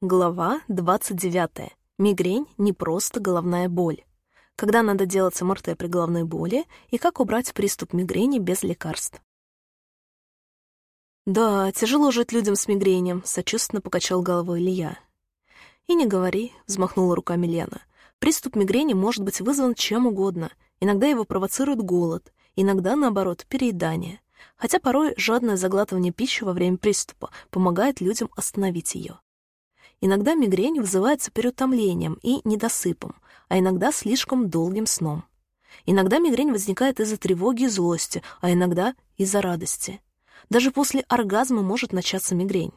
Глава 29. Мигрень — не просто головная боль. Когда надо делать МРТ при головной боли и как убрать приступ мигрени без лекарств. «Да, тяжело жить людям с мигренью», — сочувственно покачал головой Илья. «И не говори», — взмахнула руками Лена. «Приступ мигрени может быть вызван чем угодно. Иногда его провоцирует голод, иногда, наоборот, переедание. Хотя порой жадное заглатывание пищи во время приступа помогает людям остановить ее. Иногда мигрень вызывается переутомлением и недосыпом, а иногда слишком долгим сном. Иногда мигрень возникает из-за тревоги и злости, а иногда из-за радости. Даже после оргазма может начаться мигрень.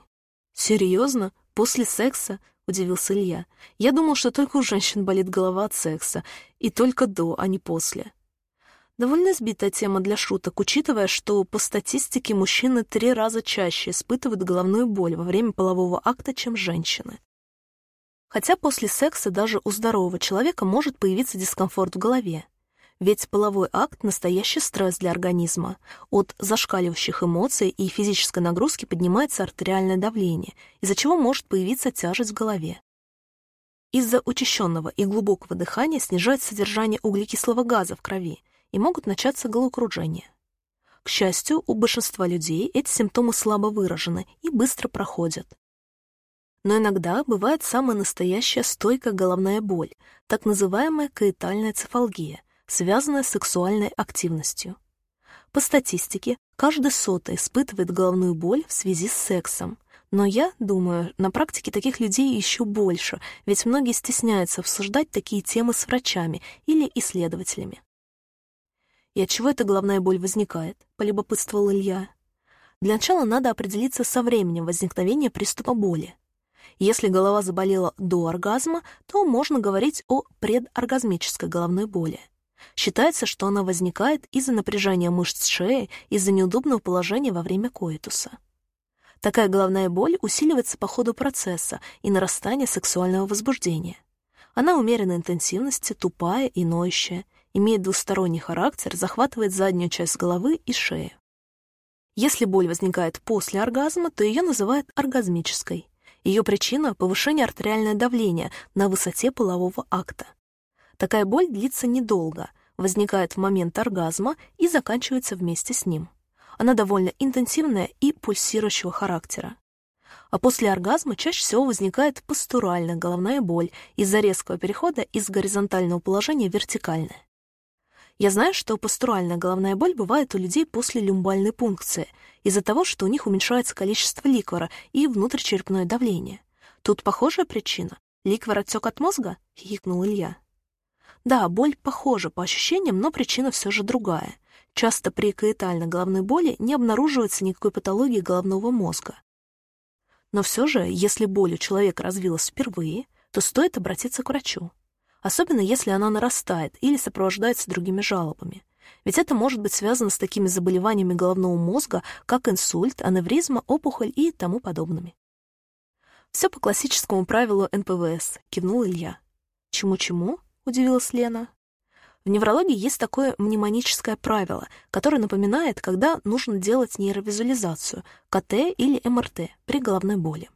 «Серьезно? После секса?» — удивился Илья. «Я думал, что только у женщин болит голова от секса, и только до, а не после». Довольно сбитая тема для шуток, учитывая, что по статистике мужчины три раза чаще испытывают головную боль во время полового акта, чем женщины. Хотя после секса даже у здорового человека может появиться дискомфорт в голове. Ведь половой акт — настоящий стресс для организма. От зашкаливающих эмоций и физической нагрузки поднимается артериальное давление, из-за чего может появиться тяжесть в голове. Из-за учащенного и глубокого дыхания снижается содержание углекислого газа в крови, и могут начаться головокружения. К счастью, у большинства людей эти симптомы слабо выражены и быстро проходят. Но иногда бывает самая настоящая стойкая головная боль, так называемая каэтальная цефалгия, связанная с сексуальной активностью. По статистике, каждый сотый испытывает головную боль в связи с сексом. Но я думаю, на практике таких людей еще больше, ведь многие стесняются обсуждать такие темы с врачами или исследователями. «И от чего эта головная боль возникает?» — полюбопытствовал Илья. «Для начала надо определиться со временем возникновения приступа боли. Если голова заболела до оргазма, то можно говорить о предоргазмической головной боли. Считается, что она возникает из-за напряжения мышц шеи, из-за неудобного положения во время коитуса. Такая головная боль усиливается по ходу процесса и нарастания сексуального возбуждения. Она умеренной интенсивности, тупая и ноющая, имеет двусторонний характер, захватывает заднюю часть головы и шею. Если боль возникает после оргазма, то ее называют оргазмической. Ее причина — повышение артериального давления на высоте полового акта. Такая боль длится недолго, возникает в момент оргазма и заканчивается вместе с ним. Она довольно интенсивная и пульсирующего характера. А после оргазма чаще всего возникает постуральная головная боль из-за резкого перехода из горизонтального положения в вертикальное. Я знаю, что пастуральная головная боль бывает у людей после люмбальной пункции, из-за того, что у них уменьшается количество ликвора и внутричерепное давление. Тут похожая причина. Ликвор отек от мозга? — хихикнул Илья. Да, боль похожа по ощущениям, но причина все же другая. Часто при каэтальной головной боли не обнаруживается никакой патологии головного мозга. Но все же, если боль у человека развилась впервые, то стоит обратиться к врачу особенно если она нарастает или сопровождается другими жалобами. Ведь это может быть связано с такими заболеваниями головного мозга, как инсульт, аневризма, опухоль и тому подобными. «Все по классическому правилу НПВС», — кивнул Илья. «Чему-чему?» — удивилась Лена. В неврологии есть такое мнемоническое правило, которое напоминает, когда нужно делать нейровизуализацию, КТ или МРТ при головной боли.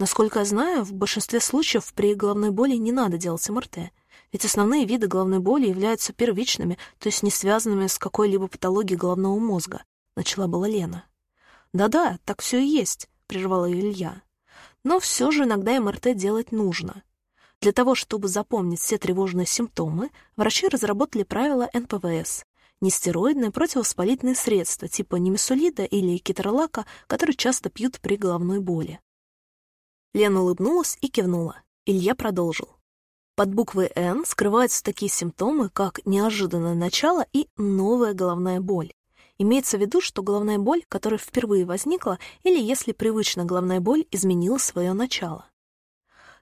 Насколько я знаю, в большинстве случаев при головной боли не надо делать МРТ, ведь основные виды головной боли являются первичными, то есть не связанными с какой-либо патологией головного мозга, начала была Лена. «Да-да, так все и есть», — прервала ее Илья. «Но все же иногда МРТ делать нужно. Для того, чтобы запомнить все тревожные симптомы, врачи разработали правила НПВС — нестероидные противовоспалительные средства типа немесулида или кетролака, которые часто пьют при головной боли. Лена улыбнулась и кивнула. Илья продолжил. Под буквой «Н» скрываются такие симптомы, как неожиданное начало и новая головная боль. Имеется в виду, что головная боль, которая впервые возникла, или если привычная головная боль изменила свое начало.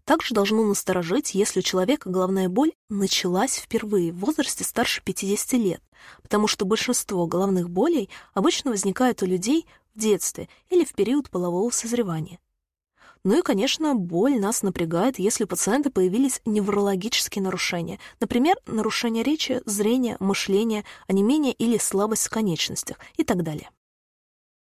Также должно насторожить, если у человека головная боль началась впервые в возрасте старше 50 лет, потому что большинство головных болей обычно возникают у людей в детстве или в период полового созревания. Ну и, конечно, боль нас напрягает, если у пациента появились неврологические нарушения, например, нарушение речи, зрения, мышления, онемение или слабость в конечностях и так далее.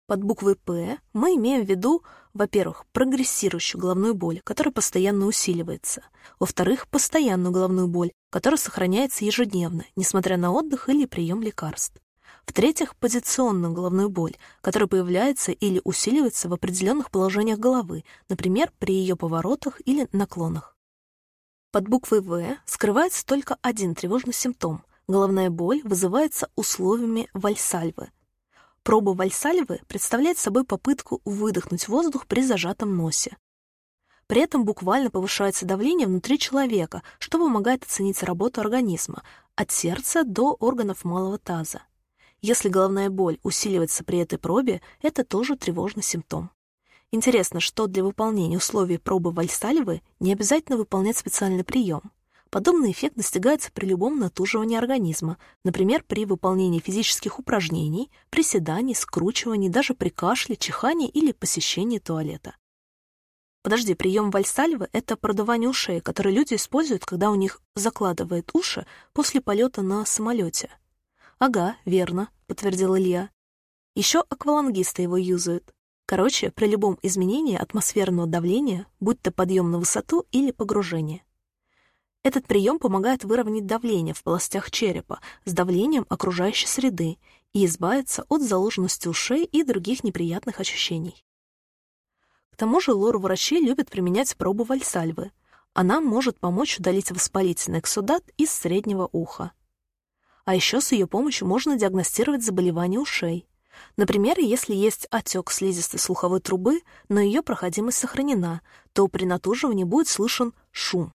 Под буквой «П» мы имеем в виду, во-первых, прогрессирующую головную боль, которая постоянно усиливается, во-вторых, постоянную головную боль, которая сохраняется ежедневно, несмотря на отдых или прием лекарств. В-третьих, позиционную головную боль, которая появляется или усиливается в определенных положениях головы, например, при ее поворотах или наклонах. Под буквой «В» скрывается только один тревожный симптом. Головная боль вызывается условиями вальсальвы — Проба вальсальвы представляет собой попытку выдохнуть воздух при зажатом носе. При этом буквально повышается давление внутри человека, что помогает оценить работу организма, от сердца до органов малого таза. Если головная боль усиливается при этой пробе, это тоже тревожный симптом. Интересно, что для выполнения условий пробы вальсальвы не обязательно выполнять специальный прием. Подобный эффект достигается при любом натуживании организма, например, при выполнении физических упражнений, приседаний, скручиваний, даже при кашле, чихании или посещении туалета. Подожди, прием вальсальвы — это продувание ушей, которые люди используют, когда у них закладывает уши после полета на самолете. «Ага, верно», — подтвердил Илья. Еще аквалангисты его юзают. Короче, при любом изменении атмосферного давления, будь то подъем на высоту или погружение. Этот прием помогает выровнять давление в полостях черепа с давлением окружающей среды и избавиться от заложенности ушей и других неприятных ощущений. К тому же лор-врачи любят применять пробу вальсальвы. Она может помочь удалить воспалительный эксудат из среднего уха. А еще с ее помощью можно диагностировать заболевания ушей. Например, если есть отек слизистой слуховой трубы, но ее проходимость сохранена, то при натуживании будет слышен шум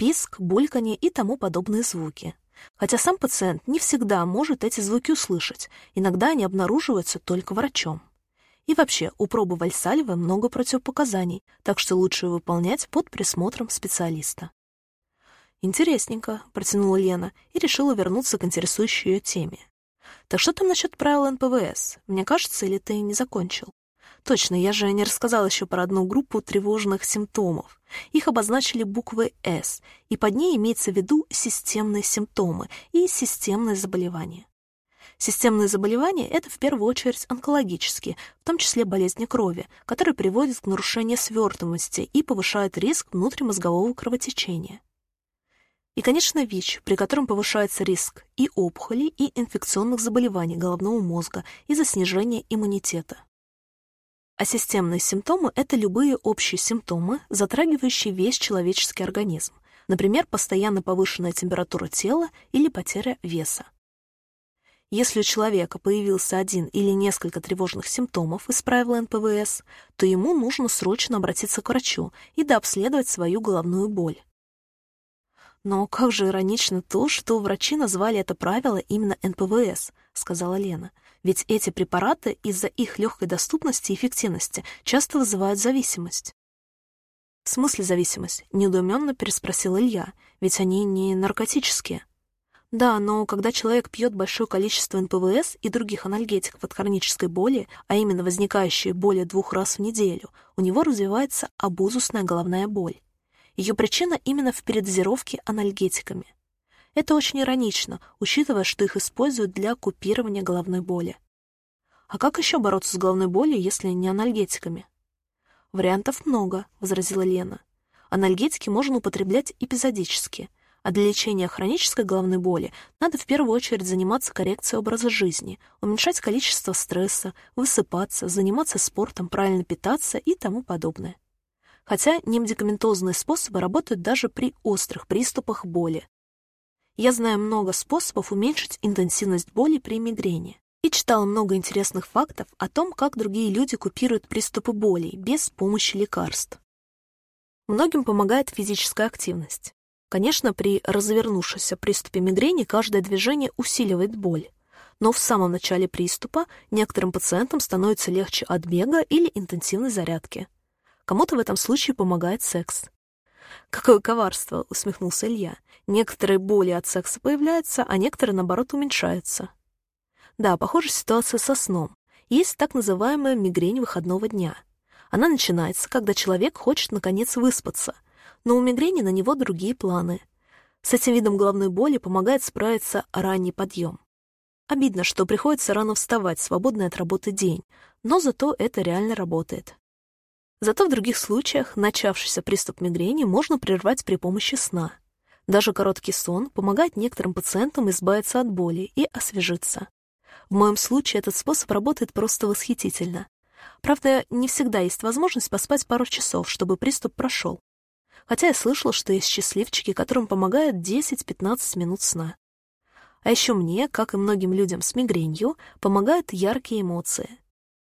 писк, бульканье и тому подобные звуки. Хотя сам пациент не всегда может эти звуки услышать, иногда они обнаруживаются только врачом. И вообще, у пробы вальсальвы много противопоказаний, так что лучше выполнять под присмотром специалиста. «Интересненько», — протянула Лена и решила вернуться к интересующей ее теме. «Так что там насчет правил НПВС? Мне кажется, или ты не закончил?» Точно, я же не рассказала еще про одну группу тревожных симптомов. Их обозначили буквой «С», и под ней имеется в виду системные симптомы и системные заболевания. Системные заболевания — это в первую очередь онкологические, в том числе болезни крови, которые приводят к нарушению свертываемости и повышают риск внутримозгового кровотечения. И, конечно, ВИЧ, при котором повышается риск и опухолей, и инфекционных заболеваний головного мозга из-за снижения иммунитета. А системные симптомы — это любые общие симптомы, затрагивающие весь человеческий организм, например, постоянно повышенная температура тела или потеря веса. Если у человека появился один или несколько тревожных симптомов из правил НПВС, то ему нужно срочно обратиться к врачу и дообследовать свою головную боль. «Но как же иронично то, что врачи назвали это правило именно НПВС», — сказала Лена. «Ведь эти препараты из-за их легкой доступности и эффективности часто вызывают зависимость». «В смысле зависимость?» — недоуменно переспросил Илья. «Ведь они не наркотические». Да, но когда человек пьет большое количество НПВС и других анальгетиков от хронической боли, а именно возникающие более двух раз в неделю, у него развивается абузусная головная боль. Ее причина именно в передозировке анальгетиками. Это очень иронично, учитывая, что их используют для купирования головной боли. А как еще бороться с головной болью, если не анальгетиками? Вариантов много, возразила Лена. Анальгетики можно употреблять эпизодически, а для лечения хронической головной боли надо в первую очередь заниматься коррекцией образа жизни, уменьшать количество стресса, высыпаться, заниматься спортом, правильно питаться и тому подобное хотя немедикаментозные способы работают даже при острых приступах боли. Я знаю много способов уменьшить интенсивность боли при мигрени и читала много интересных фактов о том, как другие люди купируют приступы боли без помощи лекарств. Многим помогает физическая активность. Конечно, при развернувшемся приступе мигрени каждое движение усиливает боль. Но в самом начале приступа некоторым пациентам становится легче от бега или интенсивной зарядки. Кому-то в этом случае помогает секс. «Какое коварство!» — усмехнулся Илья. «Некоторые боли от секса появляются, а некоторые, наоборот, уменьшаются». Да, похожая ситуация со сном. Есть так называемая мигрень выходного дня. Она начинается, когда человек хочет, наконец, выспаться, но у мигрени на него другие планы. С этим видом головной боли помогает справиться ранний подъем. Обидно, что приходится рано вставать, свободный от работы день, но зато это реально работает. Зато в других случаях начавшийся приступ мигрени можно прервать при помощи сна. Даже короткий сон помогает некоторым пациентам избавиться от боли и освежиться. В моем случае этот способ работает просто восхитительно. Правда, не всегда есть возможность поспать пару часов, чтобы приступ прошел. Хотя я слышала, что есть счастливчики, которым помогает 10-15 минут сна. А еще мне, как и многим людям с мигренью, помогают яркие эмоции.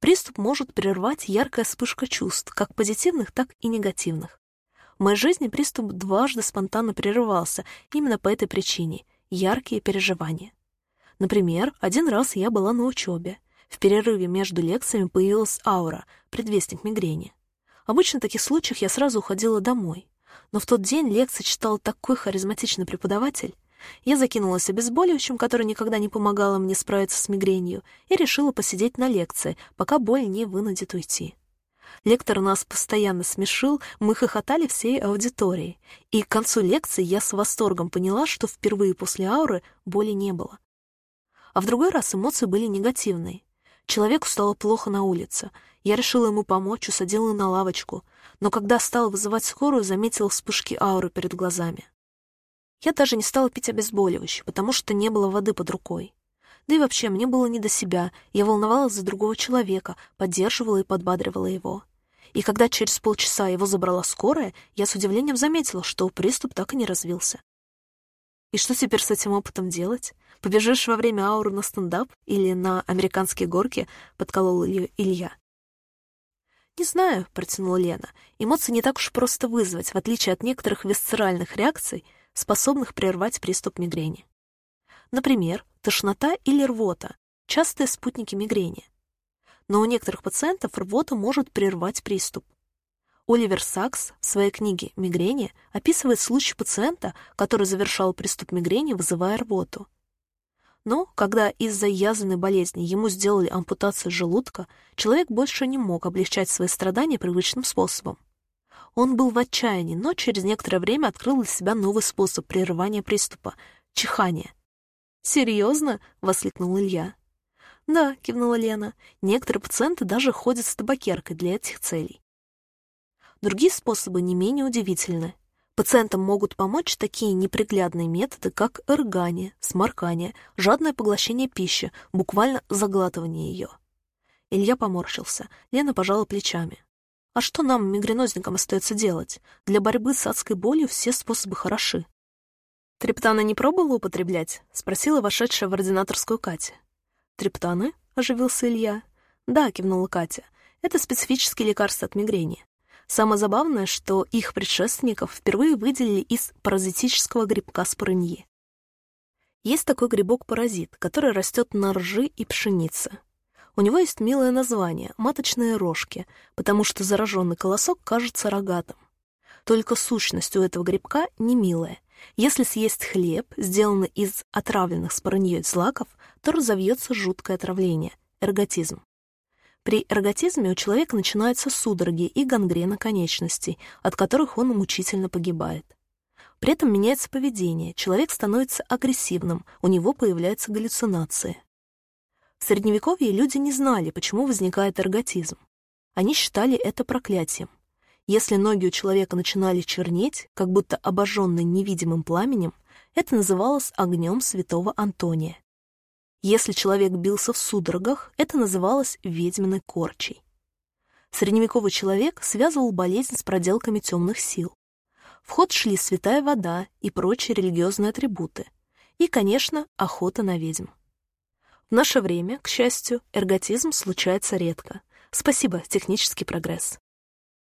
Приступ может прервать яркая вспышка чувств, как позитивных, так и негативных. В моей жизни приступ дважды спонтанно прерывался именно по этой причине — яркие переживания. Например, один раз я была на учебе. В перерыве между лекциями появилась аура, предвестник мигрени. Обычно в таких случаях я сразу уходила домой. Но в тот день лекции читал такой харизматичный преподаватель, я закинулась обезболивающим, которое никогда не помогало мне справиться с мигренью, и решила посидеть на лекции, пока боль не вынудит уйти. Лектор нас постоянно смешил, мы хохотали всей аудиторией. И к концу лекции я с восторгом поняла, что впервые после ауры боли не было. А в другой раз эмоции были негативные. Человеку стало плохо на улице. Я решила ему помочь, усадила на лавочку. Но когда стала вызывать скорую, заметила вспышки ауры перед глазами. Я даже не стала пить обезболивающее, потому что не было воды под рукой. Да и вообще, мне было не до себя, я волновалась за другого человека, поддерживала и подбадривала его. И когда через полчаса его забрала скорая, я с удивлением заметила, что приступ так и не развился. И что теперь с этим опытом делать? Побежишь во время ауры на стендап или на американские горки, подколол ее Илья. «Не знаю», — протянула Лена. «Эмоции не так уж просто вызвать, в отличие от некоторых висцеральных реакций — способных прервать приступ мигрени. Например, тошнота или рвота – частые спутники мигрени. Но у некоторых пациентов рвота может прервать приступ. Оливер Сакс в своей книге «Мигрени» описывает случай пациента, который завершал приступ мигрени, вызывая рвоту. Но когда из-за язвенной болезни ему сделали ампутацию желудка, человек больше не мог облегчать свои страдания привычным способом. Он был в отчаянии, но через некоторое время открыл для себя новый способ прерывания приступа — чихание. «Серьезно?» — воскликнул Илья. «Да», — кивнула Лена, — «некоторые пациенты даже ходят с табакеркой для этих целей». Другие способы не менее удивительны. Пациентам могут помочь такие неприглядные методы, как эргание, сморкание, жадное поглощение пищи, буквально заглатывание ее. Илья поморщился, Лена пожала плечами. А что нам, мигренозникам, остается делать? Для борьбы с адской болью все способы хороши. «Триптаны не пробовала употреблять?» — спросила вошедшая в ординаторскую Катя. «Триптаны?» — оживился Илья. «Да», — кивнула Катя. «Это специфические лекарства от мигрени. Самое забавное, что их предшественников впервые выделили из паразитического грибка спорыньи. Есть такой грибок-паразит, который растет на ржи и пшенице. У него есть милое название — маточные рожки, потому что зараженный колосок кажется рогатым. Только сущность у этого грибка не милая. Если съесть хлеб, сделанный из отравленных спороньей злаков, то разовьется жуткое отравление — эрготизм. При эрготизме у человека начинаются судороги и гангрена конечностей, от которых он мучительно погибает. При этом меняется поведение, человек становится агрессивным, у него появляются галлюцинации. В Средневековье люди не знали, почему возникает эрготизм. Они считали это проклятием. Если ноги у человека начинали чернеть, как будто обожженные невидимым пламенем, это называлось огнем святого Антония. Если человек бился в судорогах, это называлось ведьминой корчей. Средневековый человек связывал болезнь с проделками темных сил. В ход шли святая вода и прочие религиозные атрибуты. И, конечно, охота на ведьм. В наше время, к счастью, эрготизм случается редко. Спасибо, технический прогресс.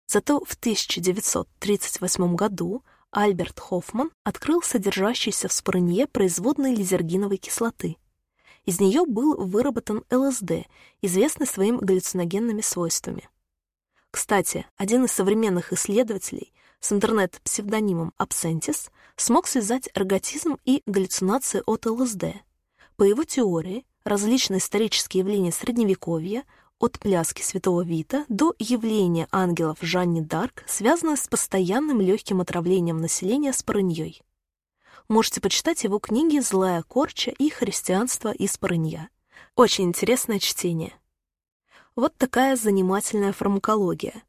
Зато в 1938 году Альберт Хоффман открыл содержащийся в спорынье производной лизергиновой кислоты. Из нее был выработан ЛСД, известный своим галлюциногенными свойствами. Кстати, один из современных исследователей с интернет-псевдонимом Absentis смог связать эрготизм и галлюцинации от ЛСД. По его теории, различные исторические явления Средневековья, от пляски святого Вита до явления ангелов Жанни Дарк, связаны с постоянным легким отравлением населения спорыньей. Можете почитать его книги «Злая корча» и «Христианство из парынья». Очень интересное чтение. Вот такая занимательная фармакология.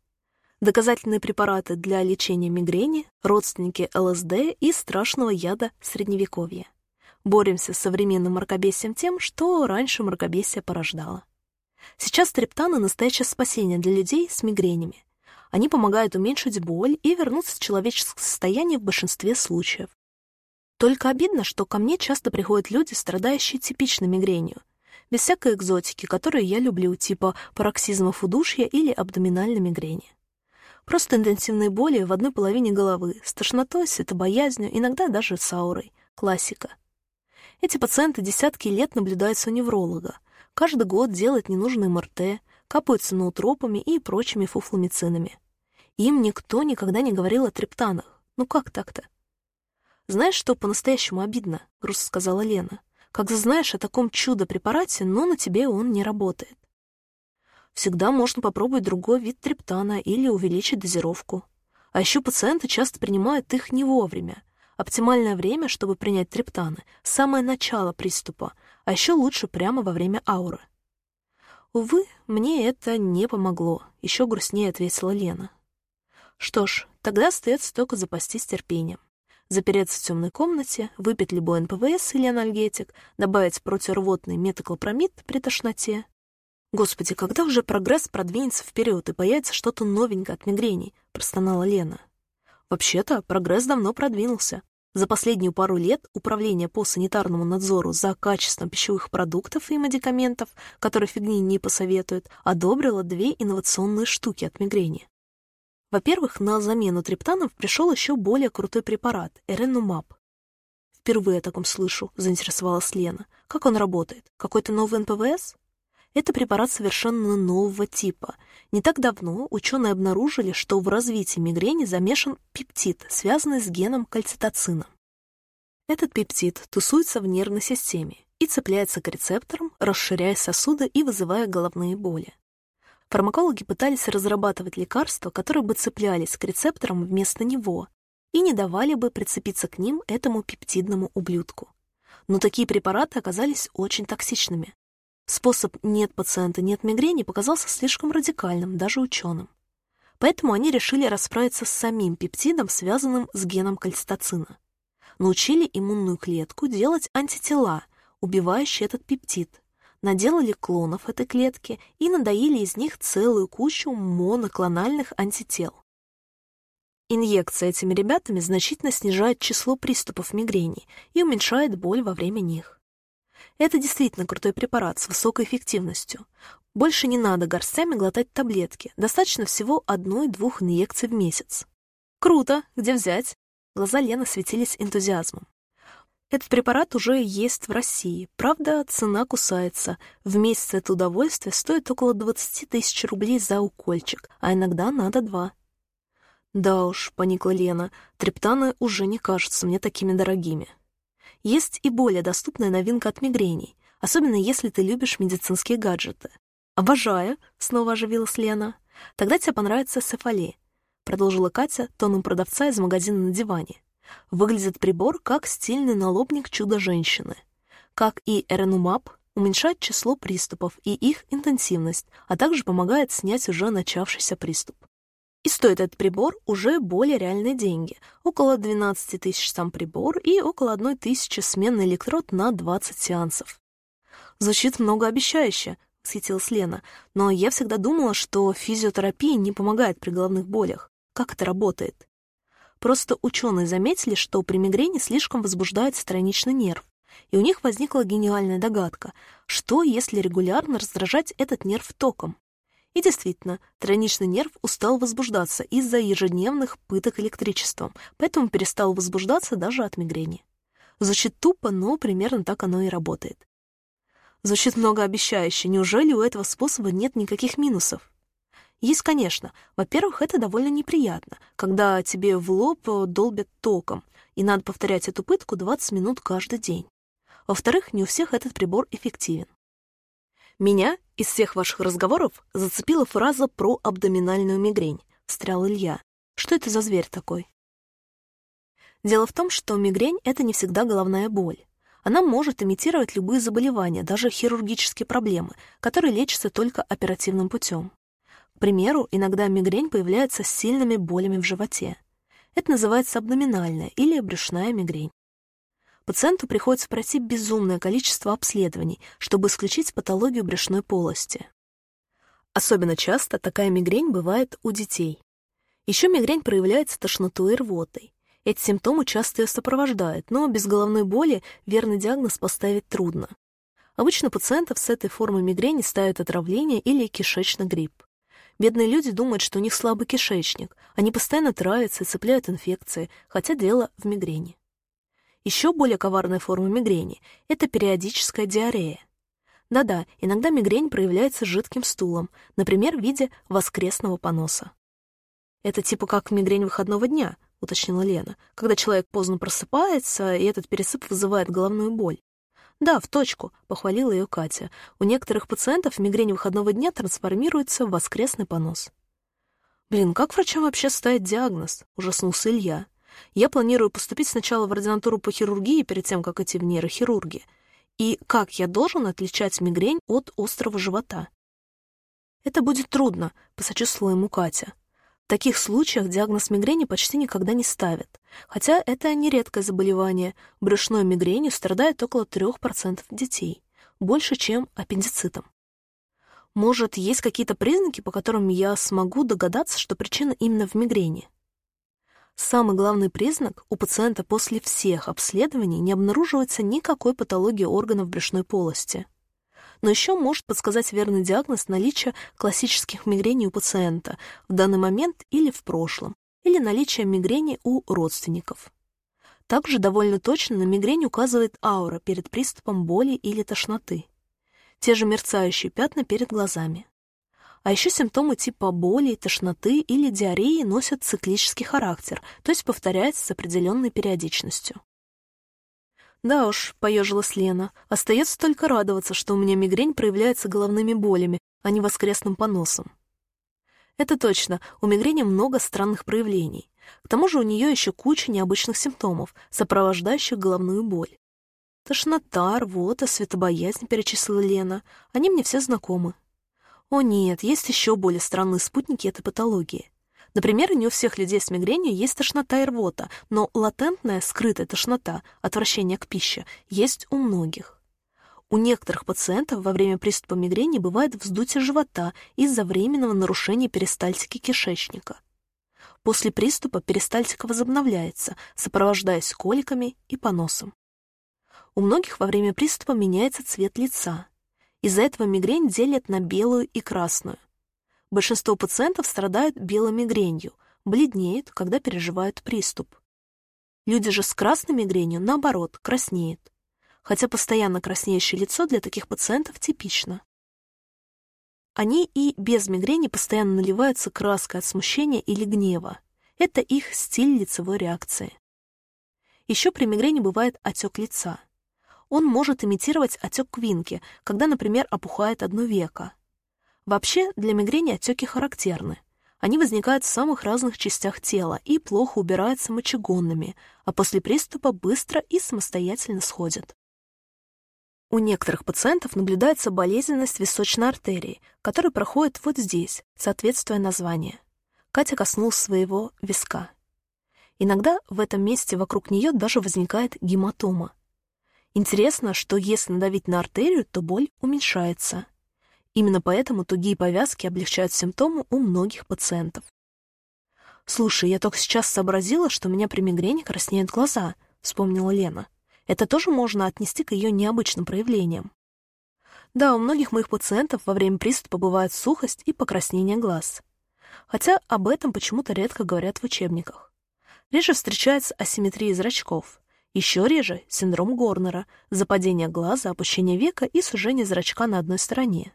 Доказательные препараты для лечения мигрени, родственники ЛСД и страшного яда Средневековья. Боремся с современным мракобесием тем, что раньше мракобесие порождало. Сейчас триптаны — настоящее спасение для людей с мигренями. Они помогают уменьшить боль и вернуться в человеческое состояние в большинстве случаев. Только обидно, что ко мне часто приходят люди, страдающие типичной мигренью, без всякой экзотики, которую я люблю, типа пароксизмов удушья или абдоминальной мигрени. Просто интенсивные боли в одной половине головы, с тошнотой, светобоязнью, иногда даже с аурой. Классика. Эти пациенты десятки лет наблюдаются у невролога. Каждый год делают ненужные МРТ, капаются ноутропами и прочими фуфломицинами. Им никто никогда не говорил о триптанах. Ну как так-то? «Знаешь, что по-настоящему обидно?» — грустно сказала Лена. «Когда знаешь о таком чудо-препарате, но на тебе он не работает. Всегда можно попробовать другой вид триптана или увеличить дозировку. А еще пациенты часто принимают их не вовремя. Оптимальное время, чтобы принять триптаны — самое начало приступа, а еще лучше прямо во время ауры. Увы, мне это не помогло, еще грустнее ответила Лена. Что ж, тогда остается только запастись терпением запереться в темной комнате, выпить любой НПВС или анальгетик, добавить противорвотный метоклопромид при тошноте. «Господи, когда уже прогресс продвинется вперед и появится что-то новенькое от мигрени?» — простонала Лена. «Вообще-то прогресс давно продвинулся. За последнюю пару лет Управление по санитарному надзору за качеством пищевых продуктов и медикаментов, которые фигни не посоветуют, одобрило две инновационные штуки от мигрени. Во-первых, на замену триптанов пришел еще более крутой препарат — Эренумаб. «Впервые о таком слышу», — заинтересовалась Лена. «Как он работает? Какой-то новый НПВС?» Это препарат совершенно нового типа. Не так давно ученые обнаружили, что в развитии мигрени замешан пептид, связанный с геном кальцитоцина. Этот пептид тусуется в нервной системе и цепляется к рецепторам, расширяя сосуды и вызывая головные боли. Фармакологи пытались разрабатывать лекарства, которые бы цеплялись к рецепторам вместо него и не давали бы прицепиться к ним этому пептидному ублюдку. Но такие препараты оказались очень токсичными. Способ «нет пациента, нет мигрени» показался слишком радикальным, даже ученым. Поэтому они решили расправиться с самим пептидом, связанным с геном кальцитоцина. Научили иммунную клетку делать антитела, убивающие этот пептид, наделали клонов этой клетки и надоили из них целую кучу моноклональных антител. Инъекция этими ребятами значительно снижает число приступов мигрени и уменьшает боль во время них. Это действительно крутой препарат с высокой эффективностью. Больше не надо горстями глотать таблетки, достаточно всего одной-двух инъекций в месяц. Круто! Где взять? Глаза Лены светились энтузиазмом. Этот препарат уже есть в России. Правда, цена кусается. В месяц это удовольствие стоит около 20 тысяч рублей за укольчик, а иногда надо два. Да уж, поникла Лена, триптаны уже не кажутся мне такими дорогими. Есть и более доступная новинка от мигрений, особенно если ты любишь медицинские гаджеты. «Обожаю», — снова оживилась Лена. «Тогда тебе понравится цефале», — продолжила Катя тоном продавца из магазина на диване. Выглядит прибор как стильный налобник чудо-женщины. Как и эренумаб, уменьшает число приступов и их интенсивность, а также помогает снять уже начавшийся приступ. И стоит этот прибор уже более реальные деньги. Около 12 тысяч сам прибор и около 1 тысячи сменный электрод на 20 сеансов. Звучит многообещающе, восхитилась Лена, но я всегда думала, что физиотерапия не помогает при головных болях. Как это работает? Просто ученые заметили, что при мигрени слишком возбуждает страничный нерв, и у них возникла гениальная догадка, что если регулярно раздражать этот нерв током. И действительно, тройничный нерв устал возбуждаться из-за ежедневных пыток электричеством, поэтому перестал возбуждаться даже от мигрени. Звучит тупо, но примерно так оно и работает. Звучит многообещающе. Неужели у этого способа нет никаких минусов? Есть, конечно. Во-первых, это довольно неприятно, когда тебе в лоб э, долбят током, и надо повторять эту пытку 20 минут каждый день. Во-вторых, не у всех этот прибор эффективен. Меня из всех ваших разговоров зацепила фраза про абдоминальную мигрень, встрял Илья. Что это за зверь такой? Дело в том, что мигрень — это не всегда головная боль. Она может имитировать любые заболевания, даже хирургические проблемы, которые лечатся только оперативным путем. К примеру, иногда мигрень появляется с сильными болями в животе. Это называется абдоминальная или брюшная мигрень. Пациенту приходится пройти безумное количество обследований, чтобы исключить патологию брюшной полости. Особенно часто такая мигрень бывает у детей. Еще мигрень проявляется тошнотой и рвотой. Эти симптомы часто ее сопровождают, но без головной боли верный диагноз поставить трудно. Обычно пациентов с этой формой мигрени ставят отравление или кишечный грипп. Бедные люди думают, что у них слабый кишечник. Они постоянно травятся и цепляют инфекции, хотя дело в мигрени. Еще более коварная форма мигрени — это периодическая диарея. Да-да, иногда мигрень проявляется жидким стулом, например, в виде воскресного поноса. Это типа как мигрень выходного дня, — уточнила Лена, «когда человек поздно просыпается, и этот пересып вызывает головную боль». «Да, в точку», — похвалила ее Катя. «У некоторых пациентов мигрень выходного дня трансформируется в воскресный понос». «Блин, как врачам вообще ставить диагноз?» — ужаснулся Илья. «Я планирую поступить сначала в ординатуру по хирургии перед тем, как идти в нейрохирурги. И как я должен отличать мигрень от острого живота?» «Это будет трудно», — посочувствовала ему Катя. В таких случаях диагноз мигрени почти никогда не ставят. Хотя это не редкое заболевание. Брюшной мигренью страдает около 3% детей. Больше, чем аппендицитом. Может, есть какие-то признаки, по которым я смогу догадаться, что причина именно в мигрени? Самый главный признак — у пациента после всех обследований не обнаруживается никакой патологии органов брюшной полости но еще может подсказать верный диагноз наличия классических мигрений у пациента в данный момент или в прошлом, или наличие мигрени у родственников. Также довольно точно на мигрень указывает аура перед приступом боли или тошноты. Те же мерцающие пятна перед глазами. А еще симптомы типа боли, тошноты или диареи носят циклический характер, то есть повторяются с определенной периодичностью. «Да уж», — поежилась Лена, — «остается только радоваться, что у меня мигрень проявляется головными болями, а не воскресным поносом». Это точно, у мигрени много странных проявлений. К тому же у нее еще куча необычных симптомов, сопровождающих головную боль. Тошнота, рвота, светобоязнь, перечислила Лена. Они мне все знакомы. О нет, есть еще более странные спутники этой патологии. Например, не у всех людей с мигренью есть тошнота и рвота, но латентная, скрытая тошнота, отвращение к пище, есть у многих. У некоторых пациентов во время приступа мигрени бывает вздутие живота из-за временного нарушения перистальтики кишечника. После приступа перистальтика возобновляется, сопровождаясь коликами и поносом. У многих во время приступа меняется цвет лица. Из-за этого мигрень делят на белую и красную. Большинство пациентов страдают белой мигренью, бледнеют, когда переживают приступ. Люди же с красной мигренью, наоборот, краснеют. Хотя постоянно краснеющее лицо для таких пациентов типично. Они и без мигрени постоянно наливаются краской от смущения или гнева. Это их стиль лицевой реакции. Еще при мигрени бывает отек лица. Он может имитировать отек квинки, когда, например, опухает одно веко. Вообще, для мигрени отеки характерны. Они возникают в самых разных частях тела и плохо убираются мочегонными, а после приступа быстро и самостоятельно сходят. У некоторых пациентов наблюдается болезненность височной артерии, которая проходит вот здесь, соответствуя названию. Катя коснулась своего виска. Иногда в этом месте вокруг нее даже возникает гематома. Интересно, что если надавить на артерию, то боль уменьшается. Именно поэтому тугие повязки облегчают симптомы у многих пациентов. «Слушай, я только сейчас сообразила, что у меня при мигрени краснеют глаза», — вспомнила Лена. «Это тоже можно отнести к ее необычным проявлениям». Да, у многих моих пациентов во время приступа бывает сухость и покраснение глаз. Хотя об этом почему-то редко говорят в учебниках. Реже встречается асимметрия зрачков. Еще реже — синдром Горнера, западение глаза, опущение века и сужение зрачка на одной стороне.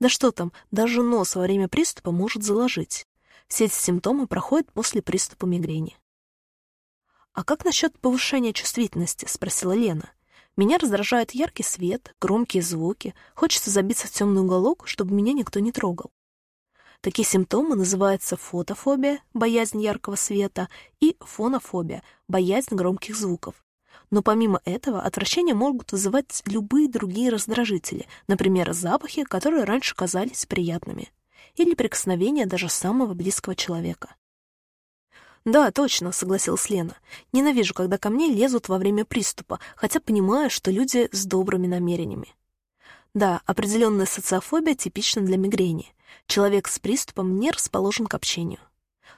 Да что там, даже нос во время приступа может заложить. Все эти симптомы проходят после приступа мигрени. «А как насчет повышения чувствительности?» — спросила Лена. «Меня раздражает яркий свет, громкие звуки, хочется забиться в темный уголок, чтобы меня никто не трогал». Такие симптомы называются фотофобия, боязнь яркого света, и фонофобия, боязнь громких звуков. Но помимо этого отвращение могут вызывать любые другие раздражители, например, запахи, которые раньше казались приятными, или прикосновение даже самого близкого человека. «Да, точно», — согласилась Лена. «Ненавижу, когда ко мне лезут во время приступа, хотя понимаю, что люди с добрыми намерениями». Да, определенная социофобия типична для мигрени. Человек с приступом не расположен к общению.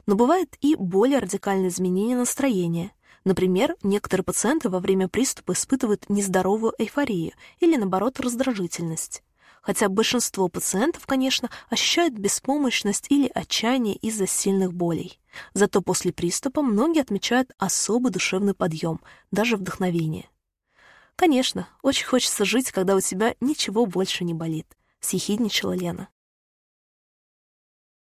Но бывают и более радикальные изменения настроения. Например, некоторые пациенты во время приступа испытывают нездоровую эйфорию или, наоборот, раздражительность. Хотя большинство пациентов, конечно, ощущают беспомощность или отчаяние из-за сильных болей. Зато после приступа многие отмечают особый душевный подъем, даже вдохновение. «Конечно, очень хочется жить, когда у тебя ничего больше не болит», — съехидничала Лена.